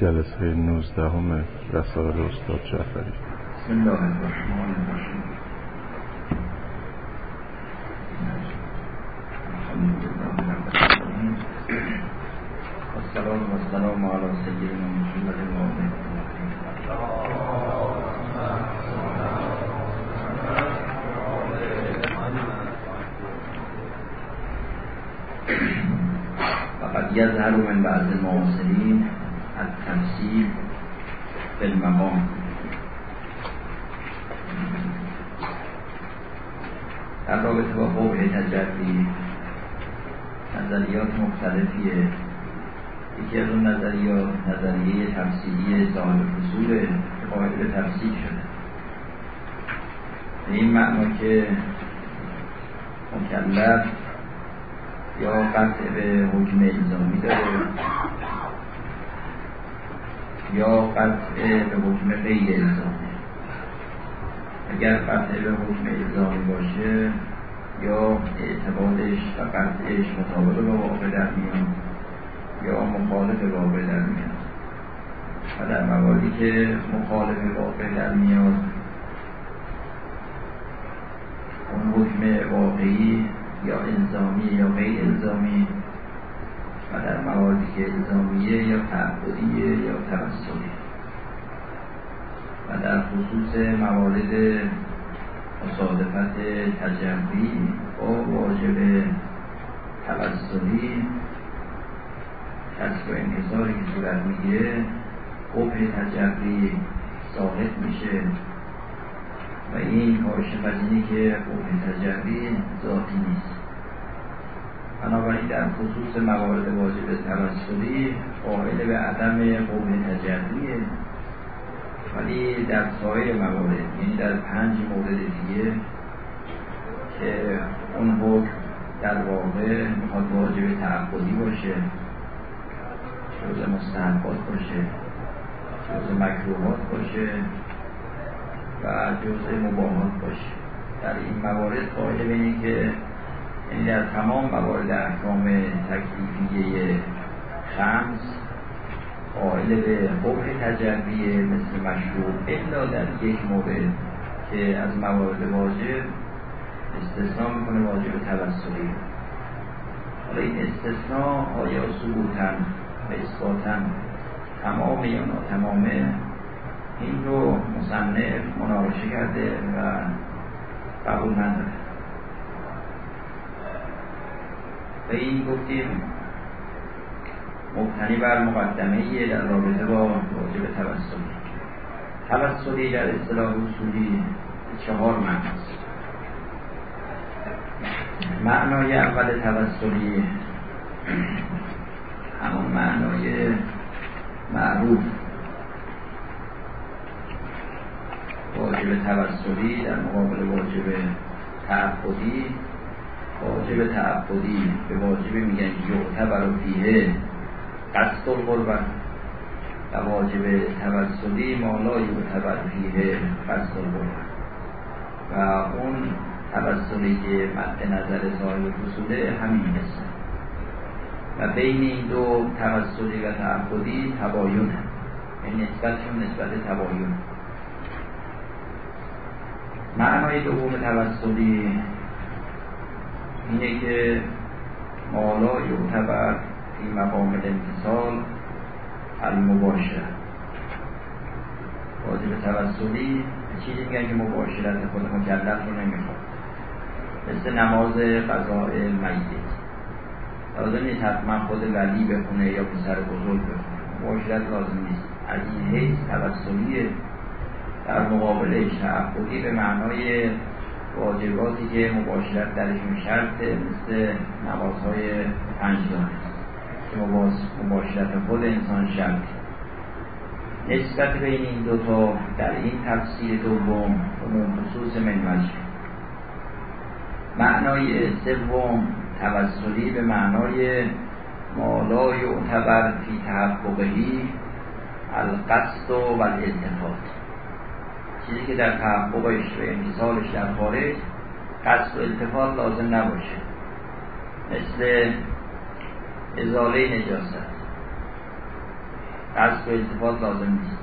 جلسه 19 همه رسائل استاد جعفری. بسم الله الرحمن الرحیم. السلام و السلام علی سیدنا محمد فقد یظهر من بعض المعاصرین التمثیل به المقام. در رابطه با قوه تجربی نظریات مختلفیه. یکی از اون نظریات نظریه تفسیری صاحب فصول قائل به تفسیر شده. به این معنا که مکلف یا قطع به حکم الزامی داره. یا قطع به حکم غیر الزامی. اگر قطع به حکم الزامی باشه یا اعتقادش و قطعش مطابق با واقع در میان یا مخالف واقع در میاد و در مواردی که مخالف واقع در میاد اون حکم واقعی یا الزامی یا غیر الزامی که الزامیه یا تعبدیه یا توسلی و در خصوص موارد مصادفت تجربی با واجب توسلی کسب و انکساری که صورت می‌گیره قبه تجربی ثابت میشه. و این کارش که قبه تجربی ذاتی نیست. بنابراین در خصوص موارد واجب توسلی قائل به عدم قوه تجربیه ولی در سایر موارد یعنی در پنج مورد دیگه که اون حکم در واقع می‌خواد واجب تعبدی باشه جز مستحبات باشه جز مکروهات باشه و جز مباهات باشه. در این موارد قائل به که یعنی در تمام موارد احکام تکلیفیه خمس قائل به حکم تجربیه مثل مشروع الا در یک مورد که از موارد واجب استثناء می‌کنه واجب توسلی. حالا این استثناء آیا ثبوتا و اثباتا تمام یا ناتمامه این رو مصنف مناقشه کرده و قبول نداره. و این گفتیم مبتنی بر مقدمه در رابطه با واجب توسلی. توسلی در اصطلاح اصولی چهار معناست معنای اول توسلی همون معنای معروف. واجب توسلی در مقابل واجب تعبدی واجب تعبدی به واجب میگن یعتبر فیه قصد القربت و واجب توسلی مالا یعتبر فیه قصد القربت و اون توسلی که مد نظر صاحب فصوله همین هست و بین این دو توسلی و تعبدی تباین هم یعنی نسبتشون نسبت تباین معنای دوم توسلی اینه که مالا یعتبر این مقام الامتصال المباشره واجب توسلی چیزی میگن که مباشرت خود مکلف رو نمی‌خواد. مثل نماز قضاء میت. لازم نیست حتما خود ولی بخونه یا پسر بزرگ بخونه. مباشرت لازم نیست. از این حیث توسلیه. در مقابلش تعبدی به معنای واجباتی که مباشرت درشون شرطه مثل نمازهای پنجگانه که مباشرت خود انسان شرط. نسبت بین این دوتا در این تفسیر دوم عموم خصوص من معنای سوم توسلی به معنای مالا یعتبر فی تحققهی القصد و الالتفات. چیزی که در تحققش و امتصالش در خارج قصد و التفات لازم نباشه. مثل ازاله نجاست. قصد و التفات لازم نیست.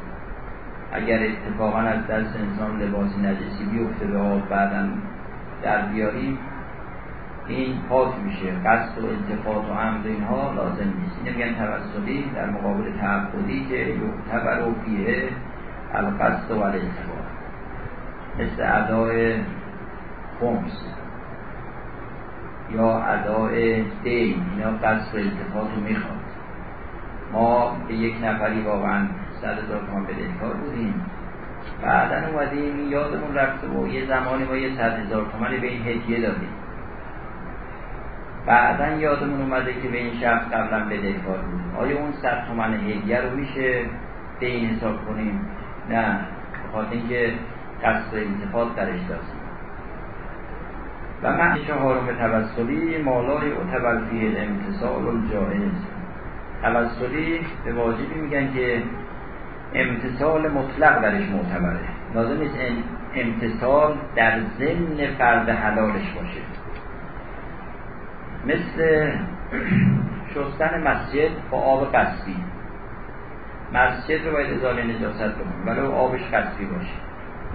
اگر اتفاقا از دست انسان لباسی نجسی بیفته به آب بعدا در بیاریم این پاک میشه. قصد و التفات و عمد اینها لازم نیست. اینه میگن توسلی در مقابل تعبدی که یعتبر و فیه القصد و الالتفات. مثل ادای خمس یا ادای دین اینا قصد و التفات رو می‌خواد. ما به یک نفری واقعا صد هزار تومان بدهکار بودیم. بعدا اومدیم یادمون رفته و یه زمانی ما یه صد هزار تومن به این هدیه دادیم. بعدا یادمون اومده که به این شخص قبلا بدهکار بودیم آیا اون صد تومن هدیه رو میشه این حساب کنیم؟ نه. بخاطر اینکه قصد انتفاض درش داشتیم و معنی چهارم توسلی مالای اعتبر فیه الامتصال الجائز. توسلی به واجبی میگن که امتصال مطلق درش معتبره. لازم نیست امتصال در ضمن فرد حلالش باشه. مثل شستن مسجد با آب قصبی. مسجد رو باید ازاله نجاست بکنیم ولی آبش قصبی باشه.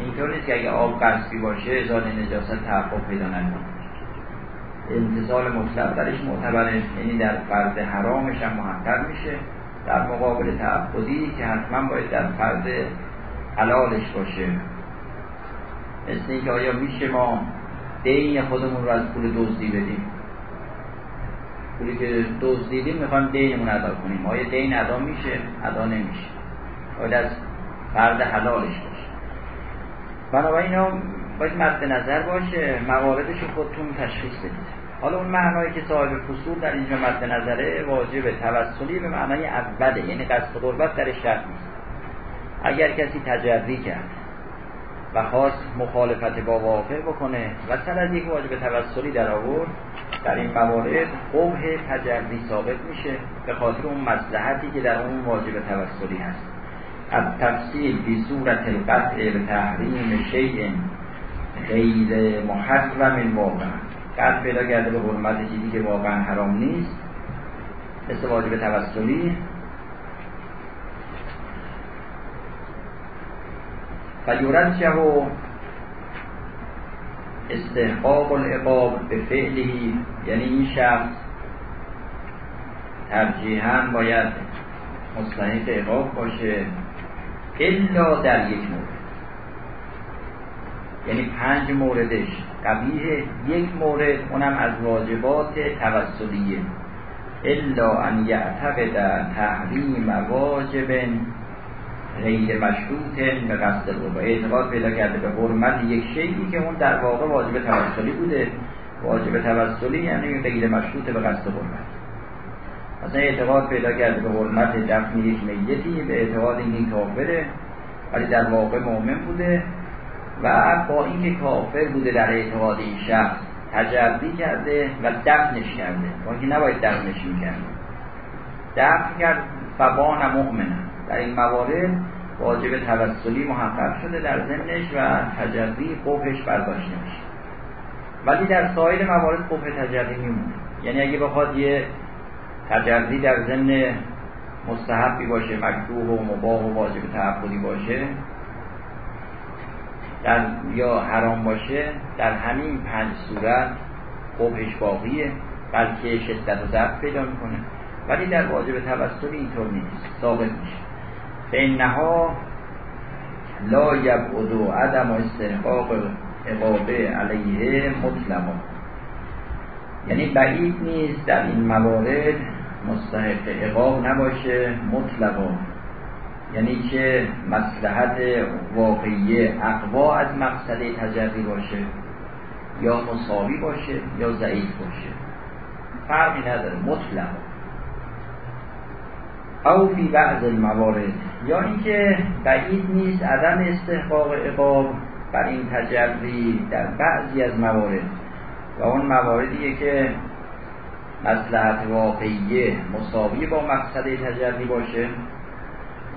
اینطور نیست که اگه آب قصبی باشه ازاله نجاست تحقق پیدا نکنه امتصال مطلق درش معتبره یعنی در فرد حرامش هم محقق میشه. در مقابل تعبدی که حتما باید در فرد حلالش باشه. مثل اینکه آیا میشه ما دین خودمون رو از پول دزدی بدیم؟ پولی که دزدیدیم می‌خوایم دینمون ادا کنیم. آیا دین ادا میشه؟ ادا نمیشه. باید از فرد حلالش باشه. بنابراین باید مد نظر باشه مواردش رو خودتون تشخیص بدید. حالا اون معنایی که صاحب فصول در اینجا مد نظره واجب توسلی به معنای اوله یعنی قصد قربت در شرط نیست. اگر کسی تجربی کرد و خواست مخالفت با واقع بکنه و سر از یک واجب توسلی در آورد در این موارد قبه تجربی ثابت میشه به خاطر اون مصلحتی که در اون واجب توسلی هست. از تفصیل بی صورت القطع به تحریم شیء غیر محرم واقع قد پیدا کرده به حرمت چیزی که واقعا حرام نیست. مثل واجب توسلی. فیورد و استحقاق العقاب به فعلی یعنی این شخص ترجیحا باید مستحق عقاب باشه. الا در یک مورد. یعنی پنج موردش. قبیه یک مورد اونم از واجبات توسلیه الا ان یعتقد تحریم واجب غیر مشروط به قصد و اعتقاد پیدا کرده به حرمت یک شیعی که اون در واقع واجب توسلی بوده. واجب توسلی یعنی غیر مشروط به قصد حرمت. مثلا اعتقاد پیدا کرده به حرمت دفن یک میتی به اعتقاد این کافره ولی در واقع مؤمن بوده و با اینکه کافر بوده در اعتقاد این شخص تجربی کرده و دفنش کرده. با اینکه نباید دفنش می‌کرده دفن کرد فبان مؤمنه در این موارد واجب توسلی محقق شده در ذهنش و تجربی قبهش برداشته میشه ولی در سایر موارد قبه تجربی میمونه. یعنی اگه بخواد یه تجربی در ذهن مستحبی باشه مکروه و مباه و واجب تعبدی باشه در یا حرام باشه در همین پنج صورت قبهش باقیه بلکه شدت و ضعف پیدا می‌کنه. ولی در واجب توسل اینطور نیست ثابت میشه. فانها لا یبعد عدم و استحقاق اقابه علیه مطلقا. یعنی بعید نیست در این موارد مستحق اقاب نباشه مطلقا. یعنی که مسلحت واقعی اقوا از مقصد تجربی باشه یا مساوی باشه یا ضعیف باشه. فرقی نداره مطلق او فی بعض الموارد. یا اینکه بعید نیست عدم استحقاق عقاب بر این تجربی در بعضی از موارد. و اون مواردیه که مسلحت واقعی مساوی با مقصد تجربی باشه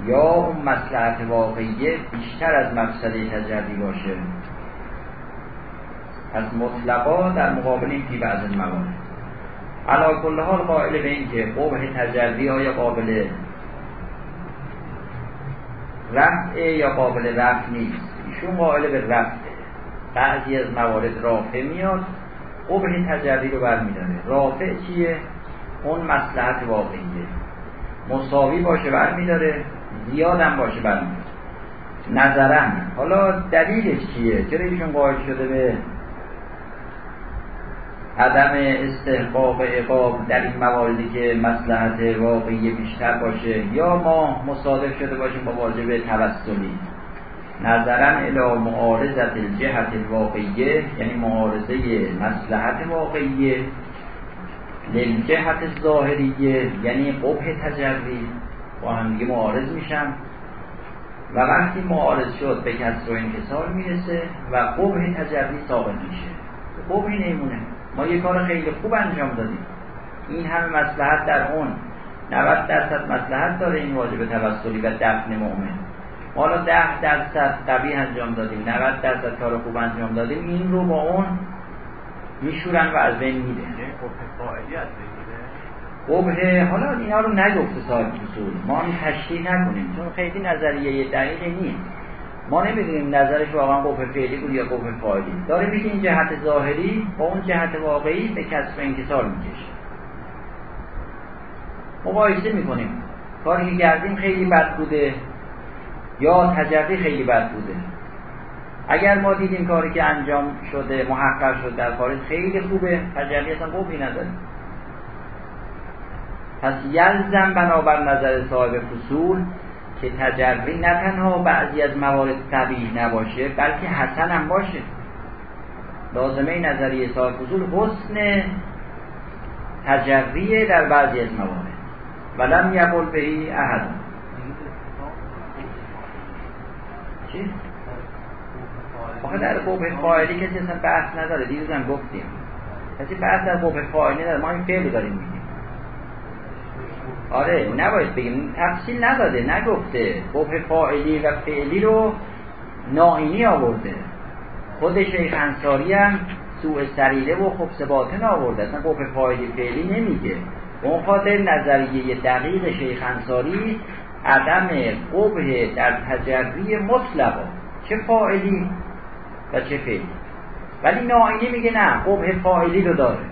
یا اون مسلحت واقعی بیشتر از مقصد تجربی باشه؟ از مطلقا در مقابل این فی بعض الموارد. علا کل حال قائل به این که قبح تجربی های قابل رفع یا قابل رفع نیست. ایشون قائل به رفع. بعضی از موارد رافع میاد. قبه تجری رو برمیداره. رافع چیه؟ اون مسلحت واقعیه. مساوی باشه برمیداره زیادم باشه برمیداره. نظرم. حالا دلیلش چیه؟ چرا ایشون قائل شده به عدم استحقاق عقاب در این مواردی که مسلحت واقعی بیشتر باشه؟ یا ما مصادف شده باشیم با واجب توسلی؟ نظرا الى معارضت الجهت الواقعیه یعنی معارضه مسلحت واقعیه. للجهت ظاهریه یعنی قبه تجری. با هم دیگه معارض میشن. و وقتی معارض شد به کسر و انکسار می‌رسه و قبه تجری ثابت میشه. قبه نمونه. ما یه کار خیلی خوب انجام دادیم. این همه مسلحت در اون. 90 درصد مسلحت داره این واجب توسلی و دفن مؤمن. ما حالا 10 درصد قوی انجام دادیم 90 درصد کار خوب انجام دادیم. این رو با اون میشورن و از بین میده قبه حالا اینا رو نگفته صاحب اصول ما این تشریح نکنیم چون خیلی نظریه دقیقی نیست. ما نمی‌دونیم نظرش واقعا قوه فعلی بود یا قوه فاعلی. داره میگه این جهت ظاهری با اون جهت واقعی به کسب انکسار می‌کشه. مقایسه می‌کنیم. کاری که کردیم خیلی بد بوده. یا تجربه خیلی بد بوده. اگر ما دیدیم کاری که انجام شده محقق شده در خارج خیلی خوبه. تجربه اصلا قوی نداره. پس یلزم بنابر نظر صاحب فصول که تجربی نه تنها بعضی از موارد طبیعی نباشه بلکه حسن هم باشه. لازمه نظریه صاحب فصول حسن تجریه در بعضی از موارد. ولم یقل بهی احد چی؟ در قوه فاعلی کسی اصلا بحث نداره. دیروز گفتیم. کسی بحث در قوه فاعلی نداره. ما این فعل داریم میگیم. آره نباید بگیم. تفصیل نداده نگفته. قوه فاعلی و فعلی رو ناینی آورده. خود شیخ انصاری هم سوء سریله و خبس باطن آورده. اصلا قوه فاعلی فعلی نمیگه. اون خاطر نظریه دقیق شیخ انصاری عدم قبه در تجری مطلقا چه فاعلی؟ و چه فعلی؟ ولی ناینی میگه نه قبه فاعلی رو داره.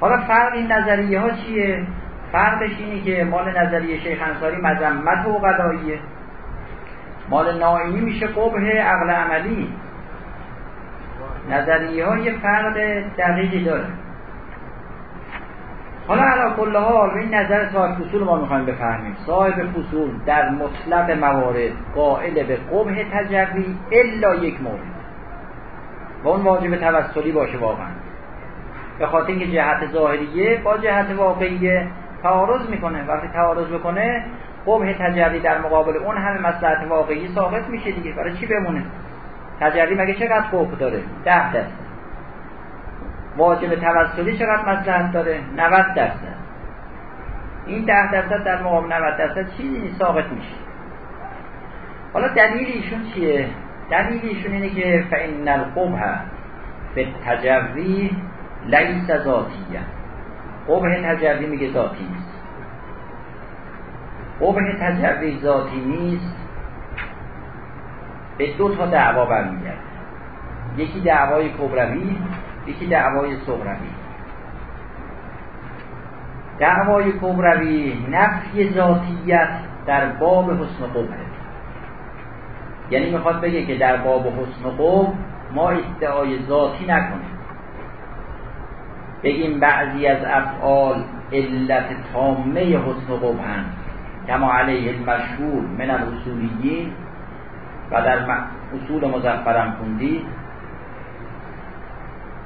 حالا فرق این نظریه ها چیه؟ فرقش اینه که مال نظریه شیخ انصاری مذمت و قضاییه. مال ناینی میشه قبه عقل عملی. نظریه ها یه فرق دقیقی داره. حالا علا کل حال این نظر صاحب فصول ما می‌خوایم بفهمیم. صاحب فصول در مطلق موارد قائل به قبه تجربی الا یک مورد. و اون واجب توسلی باشه واقعا. به خاطر اینکه جهت ظاهریه با جهت واقعیه تعارض می‌کنه. وقتی تعارض بکنه قبه تجری در مقابل اون همه مسلحت واقعی ثابت میشه دیگه. برای چی بمونه؟ تجری مگه چقدر قبه داره؟ ده درصد. واجب توسلی چقدر مسلحت داره؟ 90 درصد. این ده درصد در مقابل 90 درصد چیزی ثابت میشه. حالا دلیل ایشون چیه؟ دلیل ایشون اینه که فان القبه به تجری لیس ذاتیه قبه تجری میگه ذاتی نیست. قبه تجری ذاتی نیست. به دو تا دعوا برمیگرده. یکی دعوای کبروی یکی دعوای صغروی. دعوای کبروی نفی ذاتیت در باب حسن قبه یعنی می‌خواد بگه که در باب حسن قبه ما ادعای ذاتی نکنیم. بگیم بعضی از افعال علت تامه حسن قبهن کما علیه المشهور من الاصولیین و در اصول مزفرم خوندید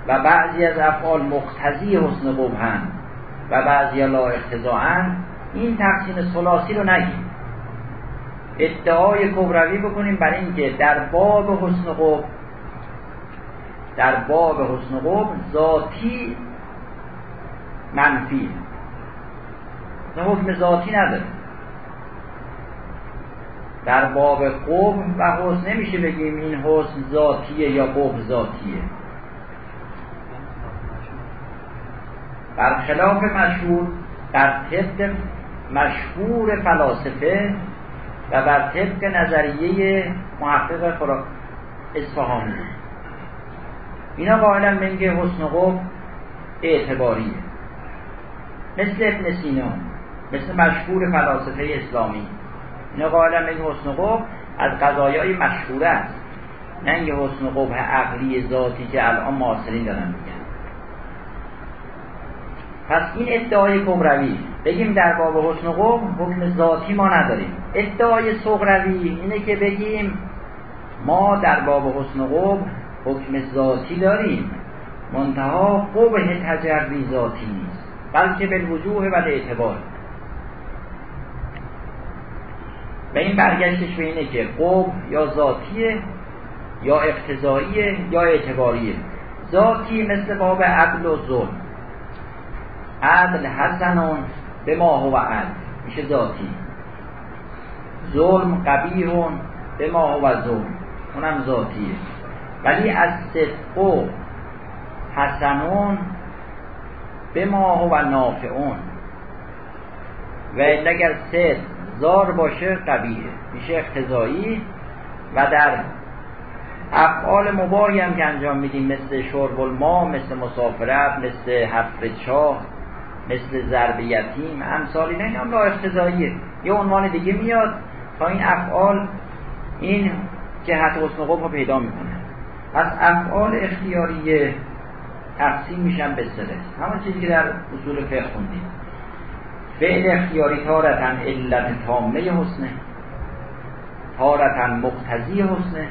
و بعضی از افعال مقتضی حسن قبهن و بعضی لا اقتضاعن این تقسیم سلاسی رو نگیم. ادعای کبروی بکنیم برای اینکه در باب حسن قب در باب حسن قب ذاتی منفی. حکم ذاتی نداره. در باب قب و حسن نمیشه بگیم این حسن ذاتیه یا قب ذاتیه. برخلاف مشهور در طب مشهور فلاسفه و بر طبق نظریه محقق اصفهانی. اینا قائلا اینکه حسن قب اعتباریه. مثل ابن سینا مثل مشهور فلاسفه اسلامی. اینا قائلا حسن قب از قضایای مشهوره است. نه حسن قبح عقلی ذاتی که الان معاصرین دارن میگن. پس این ادعای کبروی بگیم در باب حسن قبح حکم ذاتی ما نداریم. ادعای صغروی اینه که بگیم ما در باب حسن قبح حکم ذاتی داریم. منتها قبح تجربی ذاتی نیست. بلکه به وجوه و اعتبار و این برگشتش به اینه که قبح یا ذاتیه یا اقتضاییه یا اعتباریه. ذاتی مثل باب عدل و ظلم. عدل حسنون به ما هو عدل. میشه ذاتی. ظلم قبیهون به ما هو ظلم. اونم ذاتیه. ولی از صدق حسنون به ما هو نافعون. و اگر صدق زار باشه قبیه. میشه اقتضایی و در افعال مباهی هم که انجام میدیم مثل شرب الماء مثل مسافرت مثل حفر چاه. مثل ضرب یتیم امثال اینا اینا لا اقتضاییه یه عنوان دیگه میاد تا این افعال این جهت حسن قبح پیدا می‌کنه. پس افعال اختیاریه تقسیم میشن به سه همون چیزی که در اصول فقه خوندیم. فعل اختیاری تارتن علت تامه حسنه. تارتن مقتضی حسنه.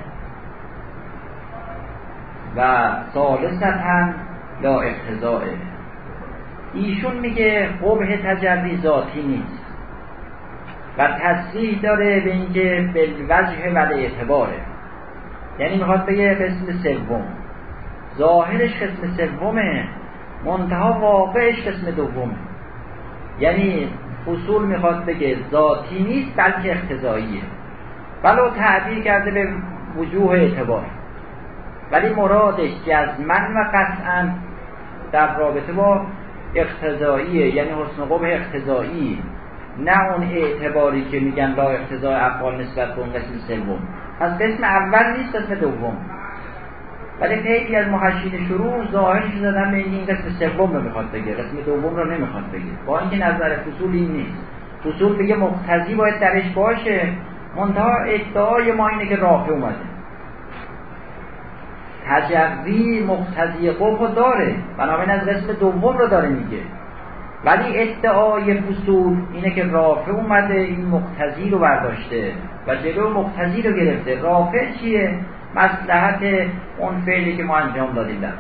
و ثالثتا لا اقتضاء. ایشون میگه قبح تجربی ذاتی نیست و تصریح داره به اینکه وجه و اعتباره. یعنی می‌خواد بگه قسم سوم. ظاهرش قسم سومه منتها واقعش قسم دومه. یعنی اصول می‌خواد بگه ذاتی نیست بلکه اقتضاییه. ولو تعبیر کرده به وجوه اعتبار. ولی مرادش جزمن و قطعا در رابطه با اقتضاییه یعنی حسن قبه اقتضایی نه اون اعتباری که میگن لا اقتضای افعال نسبت به اون قسم سوم. از قسم اول نیست قسم دوم. ولی خیلی از محشین شروع ظاهرش زدن به این قسم سوم رو می‌خواد بگه قسم دوم رو نمی‌خواد بگه. با اینکه نظر فصول این نیست. فصول بگه مقتضی باید درش باشه. منتها ادعای ما اینه که رافع اومده. تجری مقتضی قبح داره. بنابراین از قسم دوم رو داره میگه. ولی ادعای فصول اینه که رافع اومده این مقتضی رو برداشته و جلو مقتضی رو گرفته. رافع چیه؟ مسلحت اون فعلی که ما انجام دادیم در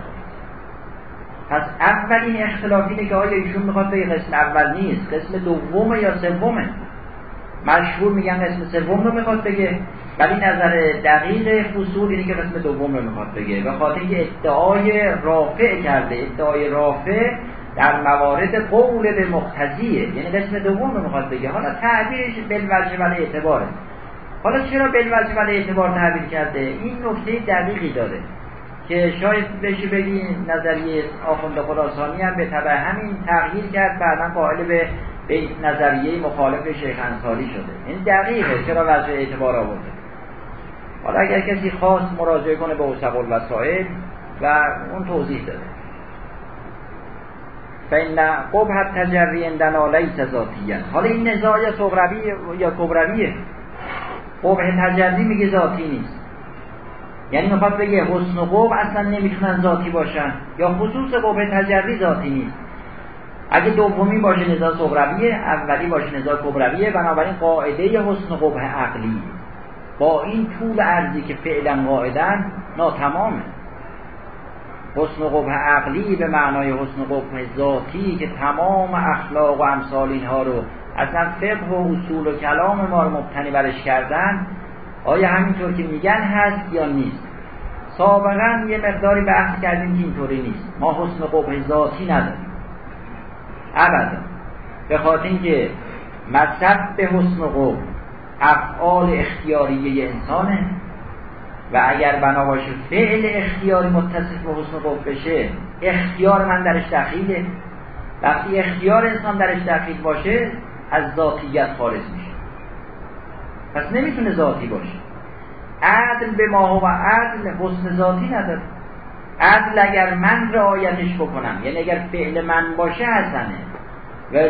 پس اولین اختلاف اینه که آیا ایشون می‌خواد به قسم اول نیست قسم دومه یا سومه؟ مشهور میگن قسم سوم رو می‌خواد بگه ولی نظر دقیق فصول اینه که قسم دوم رو می‌خواد بگه. به خاطر اینکه ادعای رافع کرده ادعای رافع در موارد قول به مقتضیه. یعنی قسم دوم رو می‌خواد بگه. حالا تعبیرش بالوجه و اعتباره. حالا چرا بالوجه و اعتبار تعبیر کرده؟ این نکته دقیقی داره که شاید بشه بگی نظریه آخوند خراسانی هم به طبع همین تغییر کرد بعدا قائل به به نظریه مخالف شیخ انصاری شده. این دقیقه چرا وجه اعتبار آورده؟ حالا اگر کسی خواست مراجعه کنه به اوسق الوسائل و اون توضیح داده. فإن قبح تجری عندنا لیس ذاتیا. حالا این نزاع یا صغروی یا کبرویه. قبح تجری میگه ذاتی نیست. یعنی می‌خواد بگه حسن و قبح اصلا نمی‌تونن ذاتی باشن. یا خصوص قبح تجری ذاتی نیست. اگه دومی باشه نزاع صغرویه اولی باشه نزاع کبرویه بنابراین قاعده حسن و قبح عقلی. با این طول ارزی که فعلا قاعدن ناتمامه. حسن و قبح عقلی به معنای حسن و قبح ذاتی که تمام اخلاق و امثال اینها رو اصلا فقه و اصول و کلام ما رو مبتنی برش کردن آیا همینطور که میگن هست یا نیست؟ سابقا یه مقداری بحث کردیم که اینطوری نیست. ما حسن و قبح ذاتی نداریم. ابدا به خاطر اینکه مصب به حسن و قبح افعال اختیاریه انسانه و اگر بنا باشه فعل اختیاری متصف به حسن قبح بشه اختیار من درش دخیله. وقتی اختیار انسان درش دخیل باشه از ذاتیت خارج میشه. پس نمی‌تونه ذاتی باشه. عدل به ما و عدل حسن ذاتی نداره. عدل اگر من رعایتش بکنم. یعنی اگر فعل من باشه حسنه.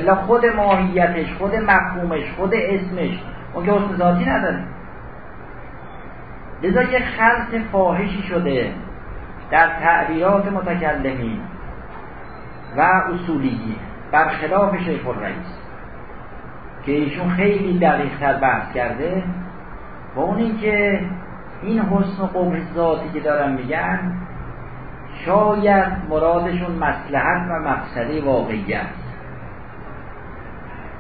و خود ماهیتش خود مفهومش خود اسمش اون که حسن ذاتی نداره. لذا یه خلط فاحشی شده در تعبیرات متکلمین و اصولیی برخلاف شیخ الرئیس که ایشون خیلی دقیقتر بحث کرده و اون اینکه این حسن و قبح ذاتی که دارن میگن شاید مرادشون مسلحت و مقصده واقعی است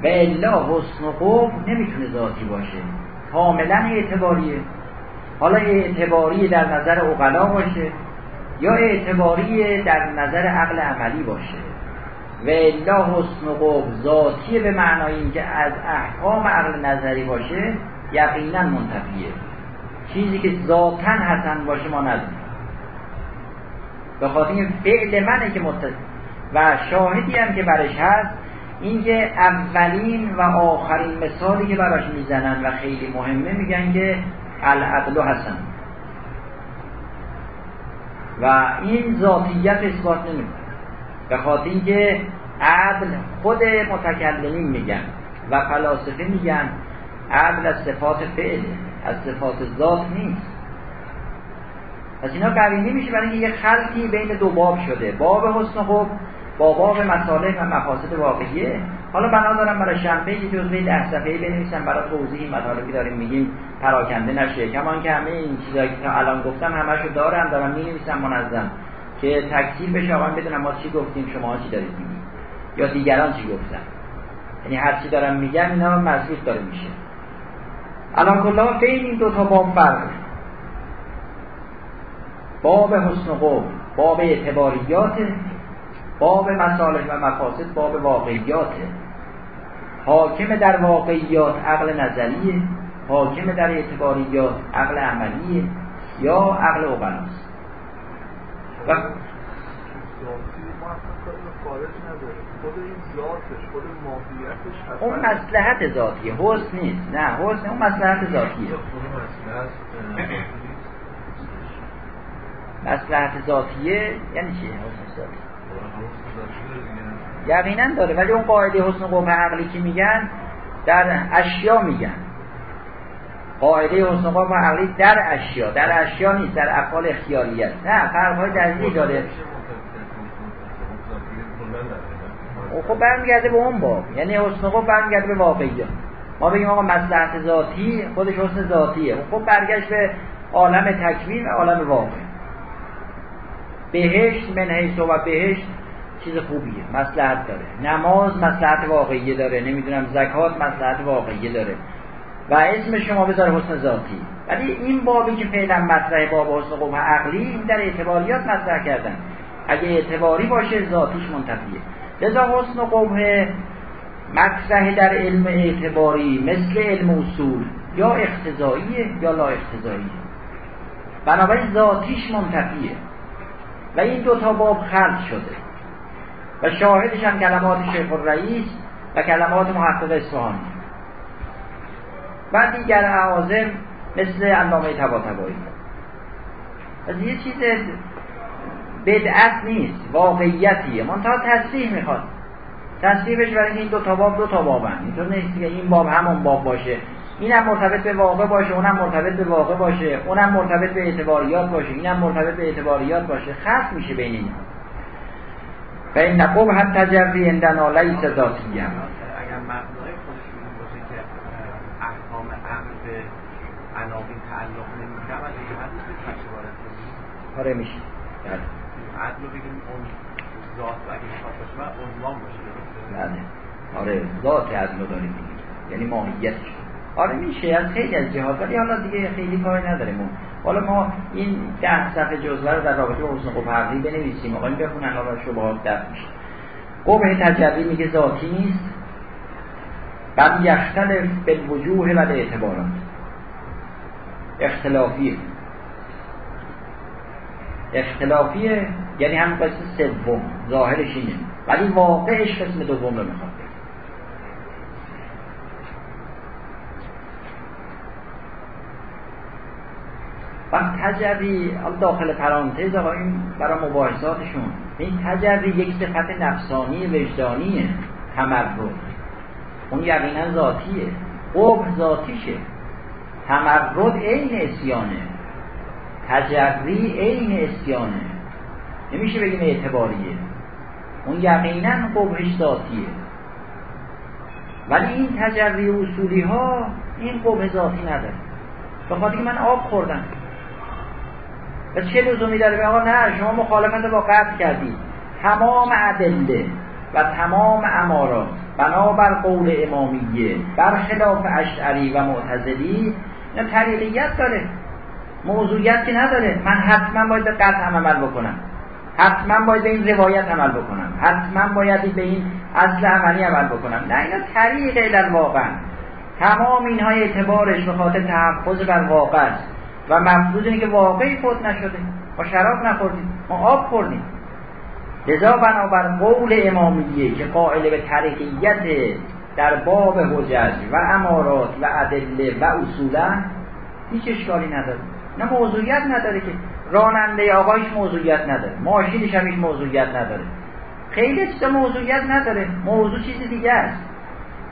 و الا حسن و قبح نمی‌تونه ذاتی باشه. کاملا اعتباریه. حالا اعتباری در نظر اقلا باشه یا اعتباری در نظر عقل عملی باشه. و الا حسن و قبح ذاتیه به معنای اینکه از احکام عقل نظری باشه یقینا منتفیه چیزی که ذاتا حسن باشه ما نداریم به خاطر این فعل منه که متصل. و شاهدی هم که برش هست اینکه اولین و آخرین مثالی که براش می‌زنن و خیلی مهمه میگن که العدل حسن. و این ذاتیت اثبات نمی‌کنه. به خاطر اینکه عدل خود متکلمین میگن و فلاسفه میگن عدل از صفات فعل از صفات ذات نیست. پس اینا قوی نمیشه برای اینکه یه خلطی بین دو باب شده. باب حسن خوب با باب مصالح و مفاسد واقعیه. حالا بنا دارم برای شنبه یه جزوه ده صفحه‌ای بنویسم. برای توضیح مطالبی داریم میگیم پراکنده نشه. کمان که همه این چیزایی که تا الان گفتم همشو دارم دارم می‌نویسم منظم. که تکثیر بشه آقا بدونم ما چی گفتیم شما چی دارید میگید؟ یا دیگران چی گفتن؟ یعنی هر چی دارم میگم اینا مضبوط داره میشه. الان کلا بین این دو تا باب فرق. باب حسن و باب اعتباریات باب مصالح و مفاسد باب واقعیات. حاکم در واقعیات عقل نظریه حاکم در اعتباریات عقل عملیه یا عقل اقلاست و اون مسلحت ذاتیه حسن نیست. نه حسن اون مسلحت ذاتیه. مسلحت ذاتیه یعنی چیه حسن ذاتیه یقینا داره ولی اون قاعده حسن قوم عقلی که میگن در اشیا میگن. قاعده حسن قوم عقلی در اشیا در اشیا نیست در افعال اختیاری است نه فرقهای دلیلی داره. خب برمیگرده به اون باب. یعنی حسن قوم برمیگرده به واقعیت ما بگیم آقا مصلحت ذاتی خودش حسن ذاتیه. خب برگشت به عالم تکوین و عالم واقع. بهشت من حیث و بهشت چیز خوبیه مسلحت داره. نماز مسلحت واقعی داره نمی‌دونم زکات مسلحت واقعی داره. و اسم شما بذاره حسن ذاتی. ولی این بابی که فعلا مطرح باب حسن قوم عقلی این در اعتباریات مطرح کردن. اگه اعتباری باشه ذاتیش منتفیه لذا حسن قوم مطرح در علم اعتباری مثل علم اصول یا اختزاییه یا لا اختزاییه. بنابراین ذاتیش منتفیه و این دو تا باب خلط شده. و شاهدش هم کلمات شیخ الرئیس و کلمات محقق اصفهانی. و دیگر اعاظم مثل علامه طباطبایی. از یه چیز بدعت نیست واقعیتیه. منتها تصریح می‌خواد تصریحش برای این دو تا باب دو تا بابن. اینطور نیست که این باب همون باب باشه. اینم مرتبط به واقع باشه اونم مرتبط به واقع باشه اونم مرتبط به اعتباریات باشه اینم مرتبط به اعتباریات باشه خط میشه بین اینا. و این نقوم هم تجربی اندنا لیس ذاتی هم اگر مبنای خودش این باشه که احکام عقل به عناوین تعلق نمیشه و این حدیث به چه وارد کنیم؟ آره میشه. بله. عدل رو بگیم اون ذات و اگه می‌خواد باشه عنوان باشه بله. آره ذات عدل رو داریم یعنی ماهیتش آره میشه از خیلی از جهات ولی حالا دیگه خیلی کاری نداریم. اون حالا ما این ده صفحه جزوه رو در رابطه با حسن قبح عقلی بنویسیم. آقا این بخونن حالا شبهات دفع میشه. قبح تجربی میگه ذاتی نیست. بعد یختلف به وجوه و اعتبارات اختلافیه. اختلافیه یعنی هم قسم سوم ظاهرش اینه. ولی واقعش قسم دوم رو می‌خواد و تجری داخل پرانتز آقا این برای مباحثاتشون. این تجری یک صفت نفسانی وجدانیه تمرد اون یقینا ذاتیه. قبح ذاتیشه. تمرد عین اسیانه. تجری عین اسیانه. نمیشه بگیم اعتباریه. اون یقینا قبحش ذاتیه. ولی این تجری اصولی ها این قبح ذاتی نداره. به خاطر من آب خوردم. و چه لزومی داره؟ آقا نه شما مخالفت با قطع کردید تمام ادله و تمام امارات بنابر قول امامیه برخلاف اشعری و معتزلی اینا طریقیت داره. موضوعیت که نداره. من حتما باید به قطع عمل بکنم. حتما باید به این روایت عمل بکنم. حتما باید به این اصل عملی عمل بکنم. نه اینا طریق در واقع. تمام اینها اعتبارش به خاطر تحفظ بر واقع است. و مفروض اینه که واقعی فوت نشده ما شراب نخوردیم. ما آب خوردیم. لذا بنابر قول امامیه که قائل به طریقیت در باب حجج و امارات و ادله و اصولا هیچ اشکالی نداره. نه موضوعیت نداره که راننده آقایش موضوعیت نداره. ماشینش هم هیچ موضوعیت نداره. خیلی چیزا موضوعیت نداره. موضوع چیز دیگه است.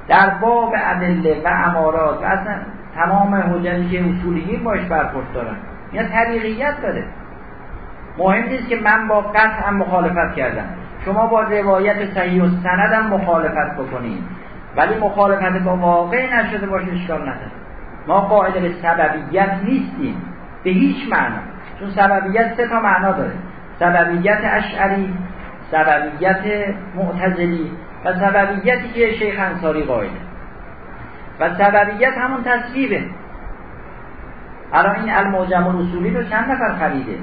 در باب ادله و امارات و اصلا تمام حجتی که اصولیین باش برخورد دارن. اینا طریقیت داره. مهم نیست که من با قطع هم مخالفت کردم. شما با روایت صحیح و سندم مخالفت بکنید ولی مخالفت با واقع نشده باشه اشکال نداره. ما قائل به سببیت نیستیم. به هیچ معنا. چون سببیت سه تا معنا داره. سببیت اشعری سببیت معتزلی و سببیتی که شیخ انصاری قائله و سببیت همون تصویبه. الان این المعجم الاصولی رو چند نفر خریده؟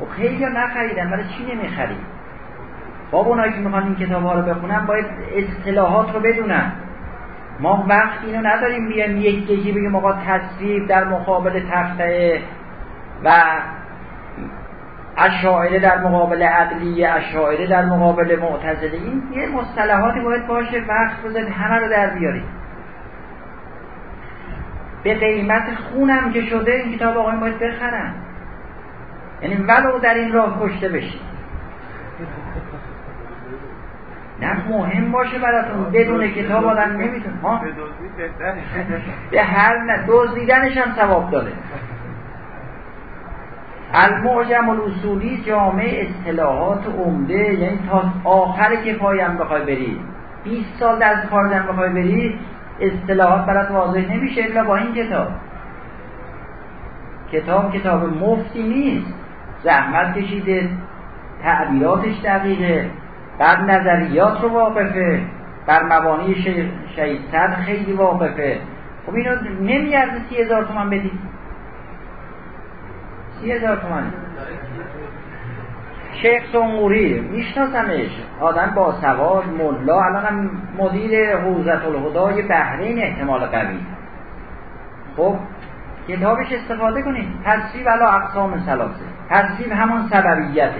خب خیلی نخریدن برای چی نمی‌خرید؟ باب اونایی که می‌خوان این کتاب ها رو بخونن باید اصطلاحات رو بدونن. ما وقت اینو نداریم بیایم یک یکی بگیم آقا تصویر در مقابل تخته و اشاعره در مقابل عدلی اشاعره در مقابل معتزله این یه مصطلحاتی باید باشه وقت بذارید همه رو در بیارید. به قیمت خونم که شده این کتاب آقای باید بخرن. یعنی ولو در این راه کشته بشید. نه مهم باشه براتون بدون کتاب آدم نمیتون ها به هر نه دزدیدنش هم ثواب داره. المعجم الاصولی جامع اصطلاحات عمده یعنی تا آخر کفایم بخوای بری. 20 سال در کار بخوای بری اصطلاحات برات واضح نمیشه الا با این کتاب. کتاب کتاب مفتی نیست. زحمت کشیده تعبیراتش دقیقه بر نظریات رو واقفه بر مبانی شهید خیلی واقفه. خب اینو نمیارزه سی هزار تومن بدید سی هزار تومن شیخ سنگوری میشناسمش. آدم با سواد ملا. الان هم مدیر حوزت الهدای بحرین احتمال قوی. خب کتابش استفاده کنید تصویب علا اقسام سلاسه تصویب همون سببیته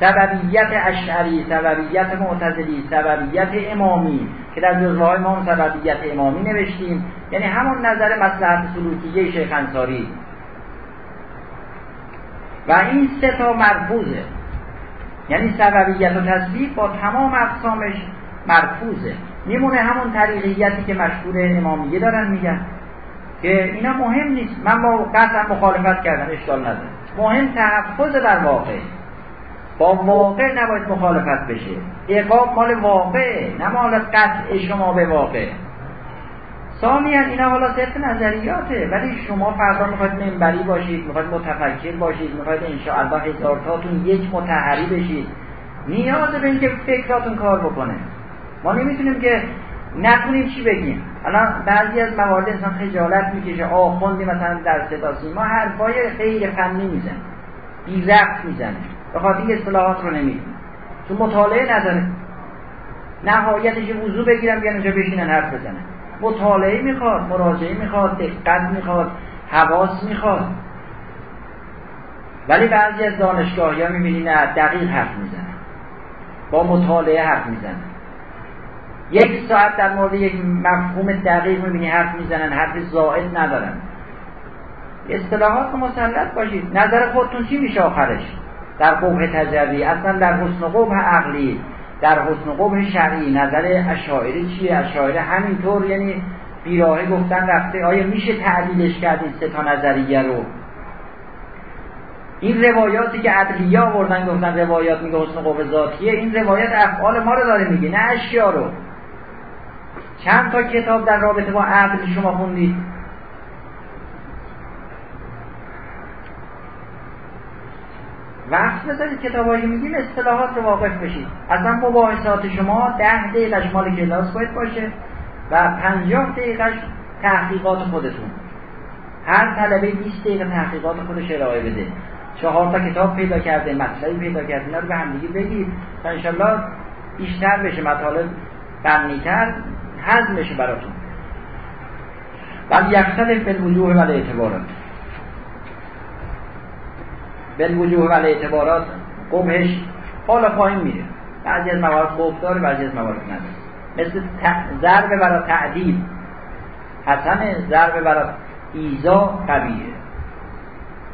سببیت اشعری سببیت معتزلی سببیت امامی. که در جزوه های ما هم سببیت امامی نوشتیم. یعنی همون نظر مسلحت سلوکیه شیخ انصاری. و این سه تا مرفوضه یعنی سببیت و تصویب با تمام اقسامش مرفوضه میمونه همون طریقیتی که مشهور امامیه دارن میگن. که اینا مهم نیست. من با قطعا مخالفت کردم اشکال نداره. مهم تحفظ بر واقع. با واقع نباید مخالفت بشه. اقاب مال واقع نه مال قطع شما به واقع. ثانیا اینا حالا صرف نظریاته. ولی شما فردا می‌خواید منبری باشید می‌خواید متفکر باشید می‌خواید انشاءالله هزارتاتون یک متحری بشید. نیاز به اینکه فکراتون کار بکنه. ما نمی‌تونیم که نتونیم چی بگیم. الان بعضی از موارد انسان خجالت می‌کشه. آخوندی مثلا در صدا ما حرفای خیر فنی میزن بی رفت می‌زنه. به خاطر اصطلاحات رو نمی‌دونه. چون مطالعه نداره نهایتش وضو بگیرم بیان اونجا بشینن حرف بزنن. مطالعه می‌خواد مراجعه می‌خواد دقت می‌خواد حواس می‌خواد. ولی بعضی از دانشگاهی ها می‌بینی نه دقیق حرف می‌زنن. با مطالعه حرف می‌زنن. یک ساعت در مورد یک مفهوم دقیق می‌بینی حرف می‌زنن حرف زائد ندارن. اصطلاحات مسلط باشید. نظر خودتون چی میشه آخرش؟ در قبه تجربی اصلا در حسن قبه عقلی. در حسن قبه شرعی. نظر اشاعره چیه؟ اشاعره همینطور یعنی بیراهه گفتن رفته. آیا میشه تعدیلش کرد این سه تا نظریه رو؟ این روایاتی که عدلیه آوردن گفتن روایات میگه حسن قوه ذاتیه این روایت افعال ما رو داره میگه نه اشیا رو. چند تا کتاب در رابطه با عدل شما خوندید؟ وقت بذارید کتابایی میگیم اصطلاحات رو واقف بشید. اصلا مباحثات شما ده دقیقه مال کلاس باید باشه و پنجاه دقیقه تحقیقات خودتون. هر طلبه 20 دقیقه تحقیقات خودش ارائه بده. چهار تا کتاب پیدا کرده مطلبی پیدا کرده اینا رو به هم دیگه بگید. تا انشالله بیشتر بشه مطالب بنیتر هضم بشه براتون. ولی یختلف بالوجوه و اعتبارات بالوجوه و اعتبارات قبهش حالا پایین میره. بعضی از موارد قبه داره بعضی از موارد نداره. مثل ضرب برای تعدیل. حسن ضرب برای ایزا قبیه.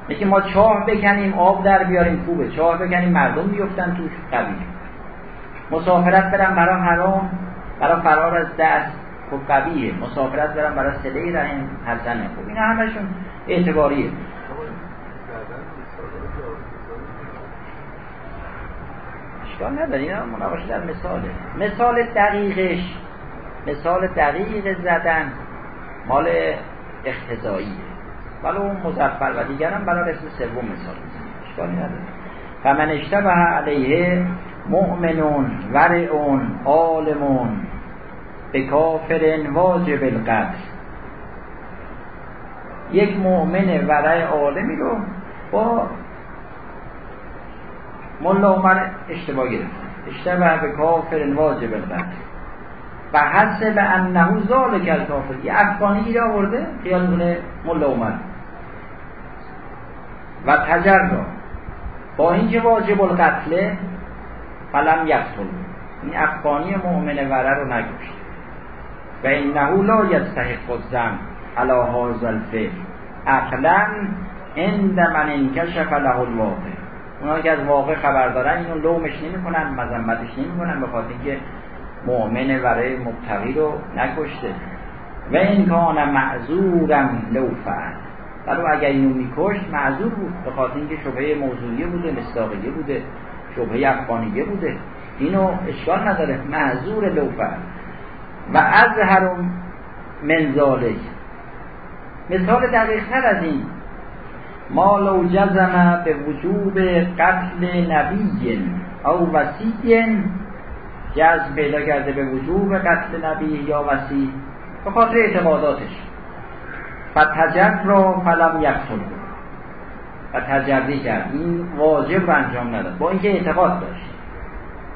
یکی ما چاه بکنیم آب در بیاریم خوبه. چاه بکنیم مردم بیفتن توش قبیه. مسافرت برم برای حرام برای فرار از دست خب قبیه. مسافرت برم برای سله رحم حسنه. خب این همشون اعتباریه. اشکال نداره اینا مناقشه در مثاله مثال دقیقش مثال دقیق زدن مال اختزاییه ولی اون مزفر و دیگرم برای رسم سوم مثال اشکالی نداره. فمن اشتبه علیه مؤمنون ورعون عالمون به کافر واجب القتل یک مؤمن ورع عالمی رو با ملا عمر اشتباه گرفت. اشتبه به کافر واجب القتل و حسب انه ذالک الکافر. یه افغانی را آورده خیال کنه ملا عمر و تجرا با اینکه واجب القتله فلم یقتل. این افغانی مؤمن وره رو نگوشت و انه لا یستحق الزن علی هذا الفعل. عقلا عند من انکشف له الواقع. اونا که از واقع خبر دارن اینو لومش نمی‌کنن مذمتش نمی‌کنن به خاطر اینکه مؤمن وره مبتغی رو نکشته. و این کان معذورم لو فعل ولی اگر اینو میکشت معذور بود به خاطر اینکه شبهه موضوعیه بوده مصداقیه بوده شبهه افغانیه بوده. اینو اشکال نداره معذور لو و از هر منزالک مثال دقیق تر از این ما لو جزم به وجوب قتل نبی او وسیع جزم پیدا کرده به وجوب قتل نبی یا وسیع به خاطر اعتقاداتش. فتجر را فلم یقتل و تجری کرد. این واجب انجام نداد. با اینکه اعتقاد داشت.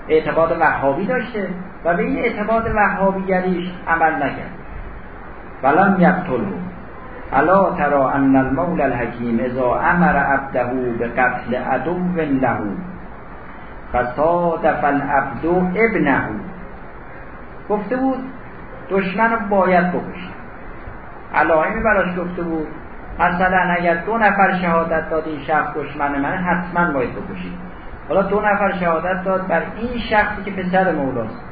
اعتقاد وهابی داشته و به این اعتقاد وهابیگریش عمل نکرد. فلم یقتله. الا ترى ان المولى الحکیم اذا امر عبده به قتل عدو له فصادف العبد ابنه. گفته بود دشمن رو باید بکشید علائمی براش گفته بود مثلا اگر دو نفر شهادت داد این شخص دشمن من حتما باید بکشید. حالا دو نفر شهادت داد بر این شخصی که پسر مولاست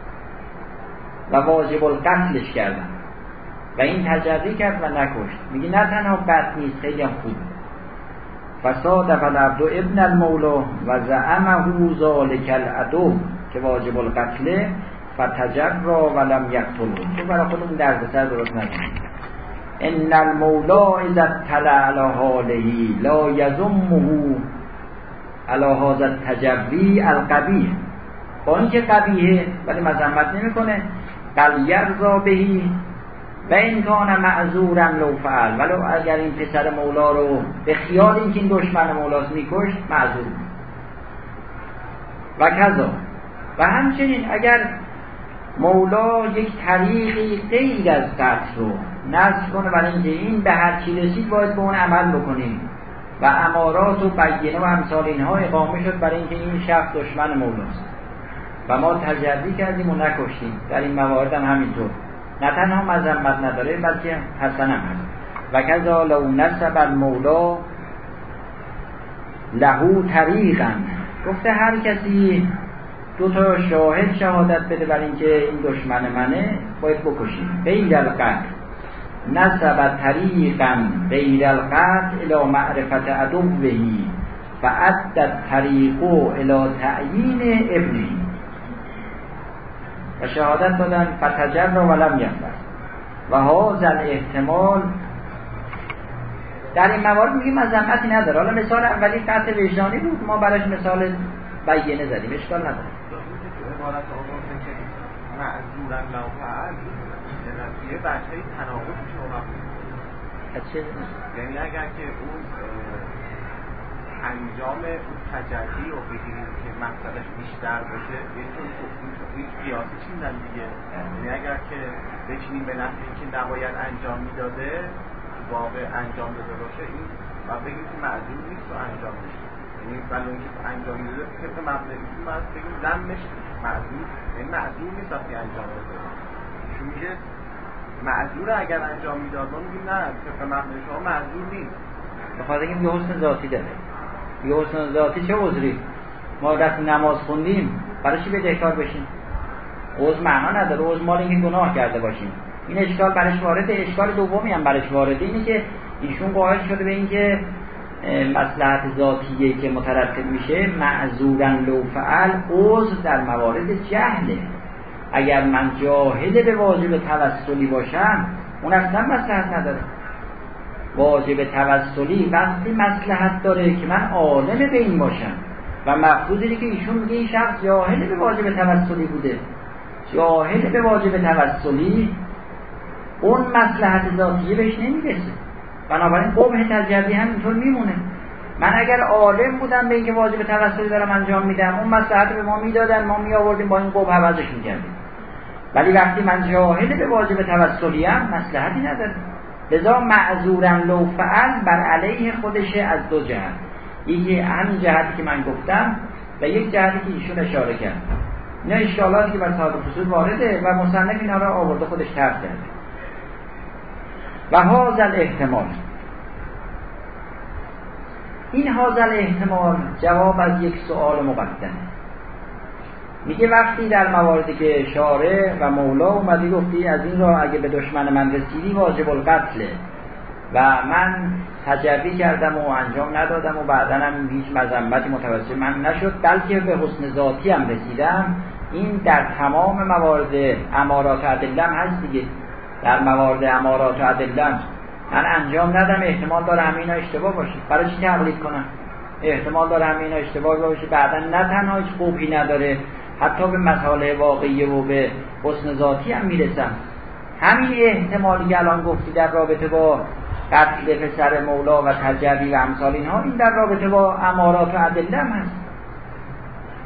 و واجب القتلش کردن. و این تجربی کرد و نکشت. میگه نه تنها بد نیست خیلی هم خوب. فساد ابن المولا و زعمه ذالک العدو که واجب القتله فتجرا ولم یقتله تو برای خودمون دردسر درست نکنیم ان المولا اذا اطلع على حاله لا یزمه على هذا التجوی القبیح. با اینکه قبیحه ولی مذمت نمی‌کنه. بل یرضا بهی و این کان معذورم لو فعل. ولو اگر این پسر مولا رو به خیال اینکه این دشمن مولاست میکشت معذور و کذا. و همچنین اگر مولا یک طریقی غیر از قتل رو نصب کنه برای اینکه این به هر چی رسید باید به اون عمل بکنیم. و امارات و بگینه و همسال اینها اقامه شد برای اینکه این شخص دشمن مولاست. و ما تجربی کردیم و نکشتیم. در این موارد هم همینطور. نه تنها مذمت نداره بلکه حسن هم هست و کذا لو نسب المولا لهو طریقا. گفته هر کسی دو تا شاهد شهادت بده بر اینکه این دشمن منه باید بکشیم. غیر القتل. نسب طریقا غیر القتل الى معرفت عدوهی و عدد طریقو الى تعیین ابنی و شهادت دادن فتجر را ولم یفر و هازل احتمال در این موارد میگیم مذمتی نداره حالا مثال اولی قطع وجدانی بود. ما براش مثال بیینه زدیم. اشکال نداره؟ یعنی اگر که اون انجام اون تجلی رو بگیریم که مقصدش بیشتر باشه یه چون این قیاسی چیندن دیگه. یعنی اگر که بچینیم به نحوی که نباید انجام می‌داده واقع انجام داده باشه این و بگیم که معذور نیست و انجام بشه یعنی ولی اون که انجام داده طبق مبنای ما از بگیم زمش معذور یعنی معذور نیست وقتی انجام داده. چون میگه معذور اگر انجام می‌داد ما میگیم نه طبق مبنای شما معذور نیست. بخاطر اینکه یه حسن ذاتی داره. یه حسن ذاتی چه عذری؟ ما وقتی نماز خوندیم برای چی بدهکار بشیم؟ عذر معنا نداره عذر مال اینکه گناه کرده باشیم. این اشکال برش وارده اشکال دومی هم برش وارده اینه که ایشون قائل شده به اینکه مصلحت ذاتیه که مترتب میشه معذورن لو فعل عذر در موارد جهله اگر من جاهل به واجب توسلی باشم اون اصلا مصلحت نداره. واجب توسلی وقتی مسلحت داره که من عالم به این باشم. و مفروض که ایشون میگه این شخص جاهل به واجب توسلی بوده. جاهل به واجب توسلی اون مسلحت ذاتیه بهش نمی‌رسه. بنابراین قبه تجربی هم اینطور میمونه. من اگر عالم بودم به اینکه واجب توسلی دارم انجام میدم اون مسلحت به ما می‌دادن ما می آوردیم با این قبه عوضش می‌کردیم. ولی وقتی من جاهل به واجب توسلی هم مسلحتی نداره لذا معذورن لو فعل بر علیه خودشه از دو جهت. یکی همین جهتی که من گفتم و یک جهتی که ایشون اشاره کرد. اینا اشکالاتی که بر صاحب فصول وارده و مصنف اینا را آورده خودش ترک کرده. و هازل احتمال این هازل احتمال جواب از یک سوال مقدمه میگه وقتی در مواردی که شارع و مولا اومدی گفتی از این را اگه به دشمن من رسیدی واجب القتله و من تجربی کردم و انجام ندادم و بعدا هم هیچ مذمتی متوجه من نشد بلکه به حسن ذاتی هم رسیدم. این در تمام موارد امارات و ادلم هست دیگه. در موارد امارات و ادلم من انجام ندم احتمال داره همه اینا اشتباه باشه. برای چی تقلید کنم؟ احتمال داره همه اینا اشتباه باشه. بعدا نه تنها هیچ خوبی نداره حتی به مسائل واقعی و به حسن ذاتی هم می‌رسم. همین احتمالی که الان گفتی در رابطه با قتل پسر مولا و تجربی و امثال اینها این در رابطه با امارات و ادله هم هست.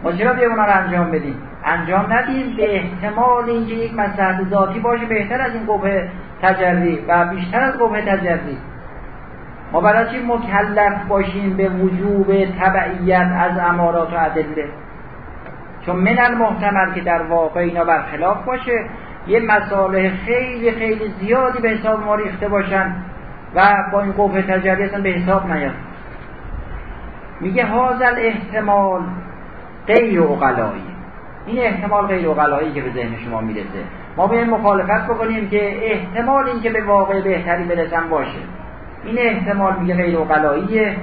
ما چرا بیا رو انجام بدیم؟ انجام ندیم به احتمال اینکه یک مسئله ذاتی باشه بهتر از این قبه تجری و بیشتر از قبه تجری ما برای چی مکلف باشیم به وجوب تبعیت از امارات و ادله؟ چون من المحتمل که در واقع اینا برخلاف باشه یه مساله خیلی خیلی زیادی به حساب ما ریخته باشن و با این قوه تجلی اصلا به حساب نیاد. میگه هازل احتمال غیر اقلایی. این احتمال غیر اقلایی که به ذهن شما می‌رسه. ما باید مخالفت بکنیم که احتمال این که به واقع بهتری برسن باشه. این احتمال میگه غیر اقلاییه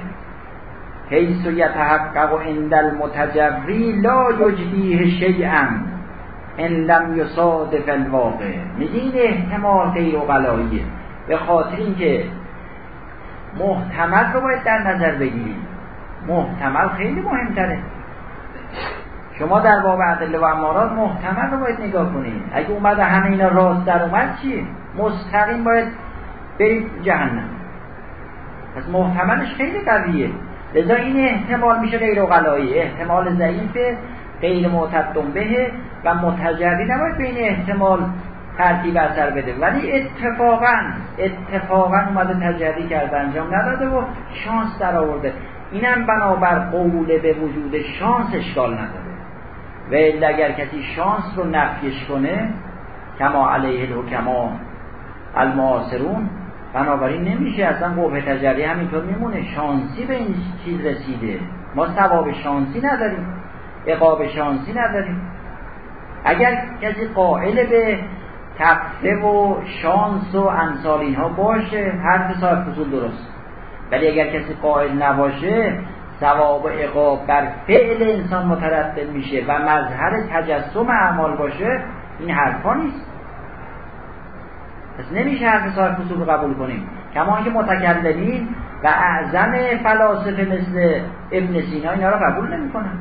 حیث یتحقق عند المتجری لا یجدیه شیئا ان لم یصادف الواقع. میگه این احتمال غیر اقلاییه به خاطر اینکه محتمل رو باید در نظر بگیریم. محتمل خیلی مهمتره. شما در باب عدل و امارات محتمل رو باید نگاه کنید. اگه اومده همه اینا راست در اومد چی؟ مستقیم باید برید جهنم. پس محتملش خیلی قویه. لذا این احتمال میشه غیر اقلایی احتمال ضعیف غیر معتدم به و متجری نباید بین احتمال ترتیب اثر بده. ولی اتفاقا اتفاقا اومده تجری کرده انجام نداده و شانس در آورده. اینم بنابر قول به وجود شانس اشکال نداره. و اگر کسی شانس رو نفیش کنه کما علیه الحکما المعاصرون بنابراین نمیشه اصلا قوه تجری همینطور میمونه. شانسی به این چیز رسیده. ما ثواب شانسی نداریم اقاب شانسی نداریم. اگر کسی قائل به تقفه و شانس و امثال اینها باشه حرف صاحب فضول درست. ولی اگر کسی قائل نباشه ثواب و عقاب بر فعل انسان مترتب میشه و مظهر تجسم اعمال باشه این حرفا نیست. پس نمیشه حرف صاحب فضول قبول کنیم. کما که متکلمین و اعظم فلاسفه مثل ابن سینا اینا رو قبول نمی‌کنن.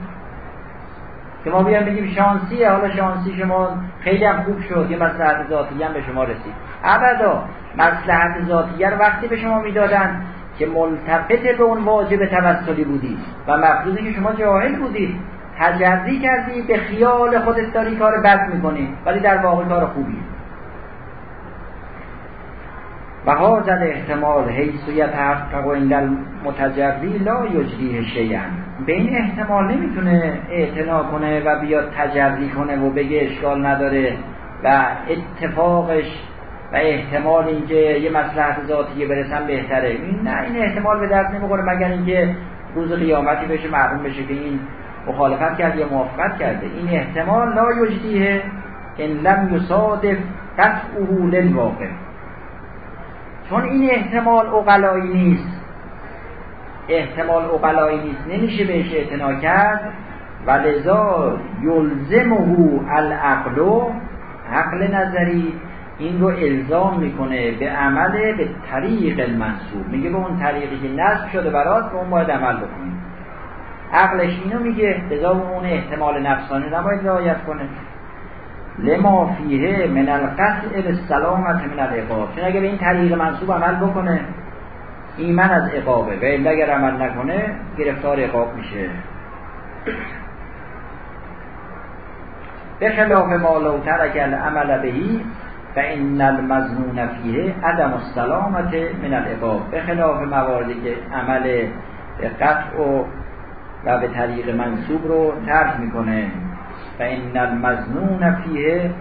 که ما بیان بگیم شانسیه حالا شانسی شما خیلی هم خوب شد یه مسلحت ذاتی هم به شما رسید. ابدا مسلحت ذاتی رو وقتی به شما می‌دادن که ملتفت به اون واجب توسلی بودی و مفروضه که شما جاهل بودید تجربی کردی به خیال خودت داری کار بد می‌کنی ولی در واقع کار خوبی. و هذا احتمال حیث یتحقق عند المتجری لا یجریه شیئا. به این احتمال نمی‌تونه اعتنا کنه و بیاد تجری کنه و بگه اشکال نداره و اتفاقش و احتمال اینکه یه مسلحت ذاتی برسن بهتره. این نه این احتمال به درد نمی‌خوره مگر اینکه روز قیامتی بشه معلوم بشه که این مخالفت کرده یا موافقت کرده. این احتمال لا یجدیه ان لم یصادف قطعه للواقع. چون این احتمال اقلایی نیست. احتمال اقلایی نیست. نمیشه بهش اعتنا کرد. و لذا یلزمه العقل عقل نظری این رو الزام می‌کنه به عمل به طریق المنصوب میگه به اون طریقی که نصب شده برات به اون باید عمل بکنیم عقلش اینو میگه لذا اون احتمال نفسانی نباید رعایت کنه. لما فیه من القطع به سلامت من العقاب. چون اگر به این طریق منصوب عمل بکنه ایمن از عقابه. و اگر عمل نکنه گرفتار عقاب میشه. به خلاف ما لو ترک العمل بهی و این المزنون فیه عدم السلامت من العقاب به خلاف مواردی که عمل قطع و و به طریق منصوب رو ترک می‌کنه. و این المزنون فیه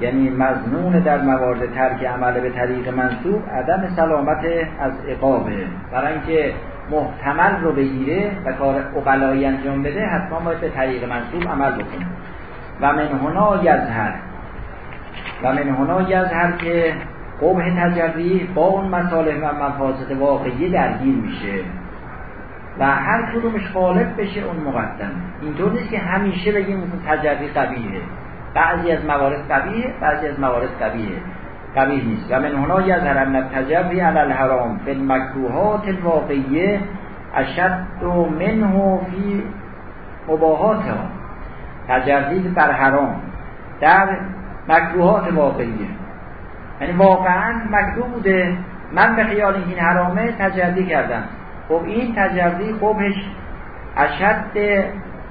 یعنی مزنون در مورد ترک عمل به طریق منصوب عدم سلامت از عقابه. برای اینکه محتمل رو بگیره و کار اقلایی انجام بده حتما باید به طریق منصوب عمل بکنه. و من هنا یظهر. و من هنا یظهر که قبح تجری با اون مصالح و مفاسد واقعی درگیر میشه و هر کدومش غالب بشه اون مقدم. اینطور نیست که همیشه بگیم تجری قبیه بعضی از موارد قبیه بعضی از موارد قبیه قبیه نیست. و من هنا یظهر ان التجری علی الحرام فی المکروهات الواقعیه اشد منه فی مباهاتها. تجری بر حرام. در مکروهات واقعیه. یعنی واقعا مکروه بوده. من به خیال این حرامه تجری کردم. خب این تجری قبهش اشد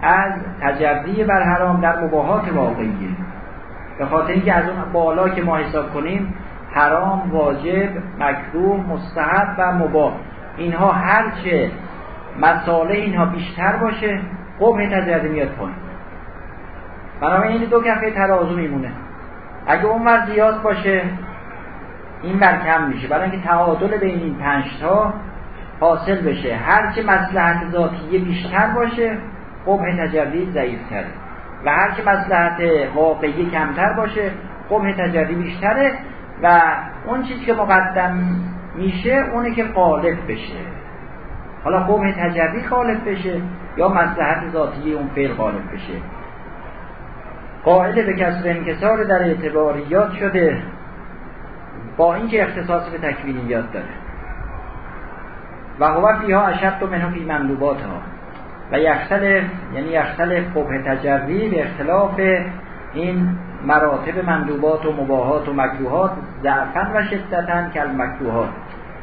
از تجری بر حرام در مباهات واقعیه. به خاطر اینکه از اون بالا که ما حساب کنیم حرام واجب مکروه مستحب و مباه اینها هرچه مساله اینها بیشتر باشه قبه تجری میاد پایین. بنابراین این دو کفه ترازو میمونه. اگه اون ور زیاد باشه این ور کم میشه. برای اینکه تعادل بین این پنج تا حاصل بشه. هرچه مسلحت ذاتی بیشتر باشه قبح تجلی ضعیفتره. و هرچه مسلحت واقعی کمتر باشه قبح تجلی بیشتره. و اون چیزی که مقدم میشه اونه که غالب بشه. حالا قبح تجلی غالب بشه یا مسلحت ذاتی اون فعل غالب بشه. قاعده به کسر انکسار در اعتباریات شده با اینکه اختصاص به تکوینیات داره. و هو فیها اشد منه فی مندوبات ها و یختلف یعنی یختلف قبه تجری به اختلاف این مراتب مندوبات و مباهات و مکروهات ضعفا و شدتا کل مکروهات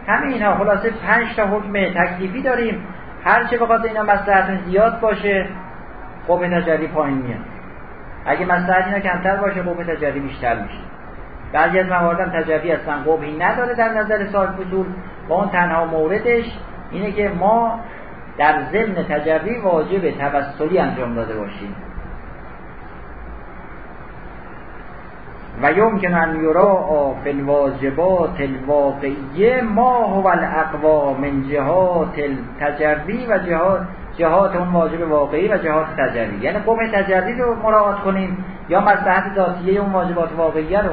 همه اینا خلاصه پنج تا حکم تکلیفی داریم. هرچه بخواد اینا مسلحت زیاد باشه قبه تجری پایین میاد. اگه مسلحت اینا کمتر باشه قبه تجری بیشتر میشه. بعضی از مواردم تجری اصلا قبهی نداره در نظر صاحب فضول با اون تنها موردش اینه که ما در ضمن تجری واجب توسلی انجام داده باشیم. و و یمکن ان یرا فی الواجبات الواقعیه ما هو الاقوا من جهات التجری و جهات جهات اون واجب واقعی و جهات تجری یعنی قوم تجری رو مراعات کنیم یا مصلحت ذاتیه اون واجبات واقعیه رو.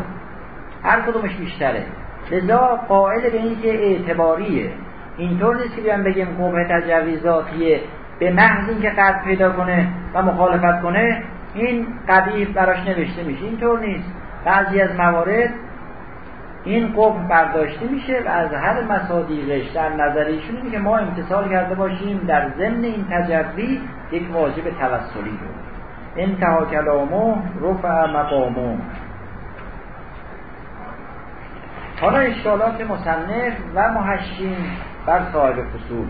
هر کدومش بیشتره. لذا قائل به اینکه اعتباریه. اینطور نیست که بیان بگیم قوم تجری ذاتیه به محض اینکه قد پیدا کنه و مخالفت کنه این قبیح براش نوشته میشه. اینطور نیست. بعضی از موارد این قوم برداشته میشه و از هر مصادیقش در نظر ایشون که ما امتصال کرده باشیم در ضمن این تجربی یک واجب توسلی رو. انتها کلامو رفع مقامو حالا اشکالات مصنف و محشین بر صاحب فصول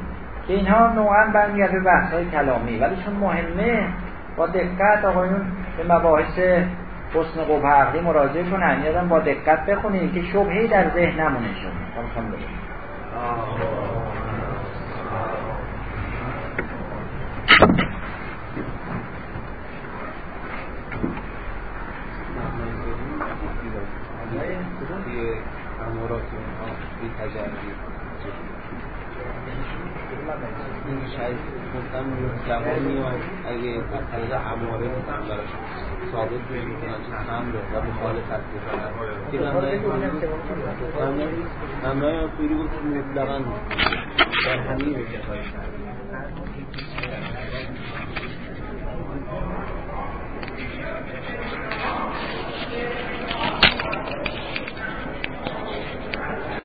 که اینها نوعا برمیگرده به بحث کلامی ولی چون مهمه با دقت آقایون به مباحث حسن قبه مراجعه کنن. یادم با دقت بخونیم که شبهی در ذهن نمونه شما شاید گفتم جوانی و اگه از طریق اماره مثلا ثابت بشه می‌کنن که که ممنای آسوری بود که مطلقا در همین رو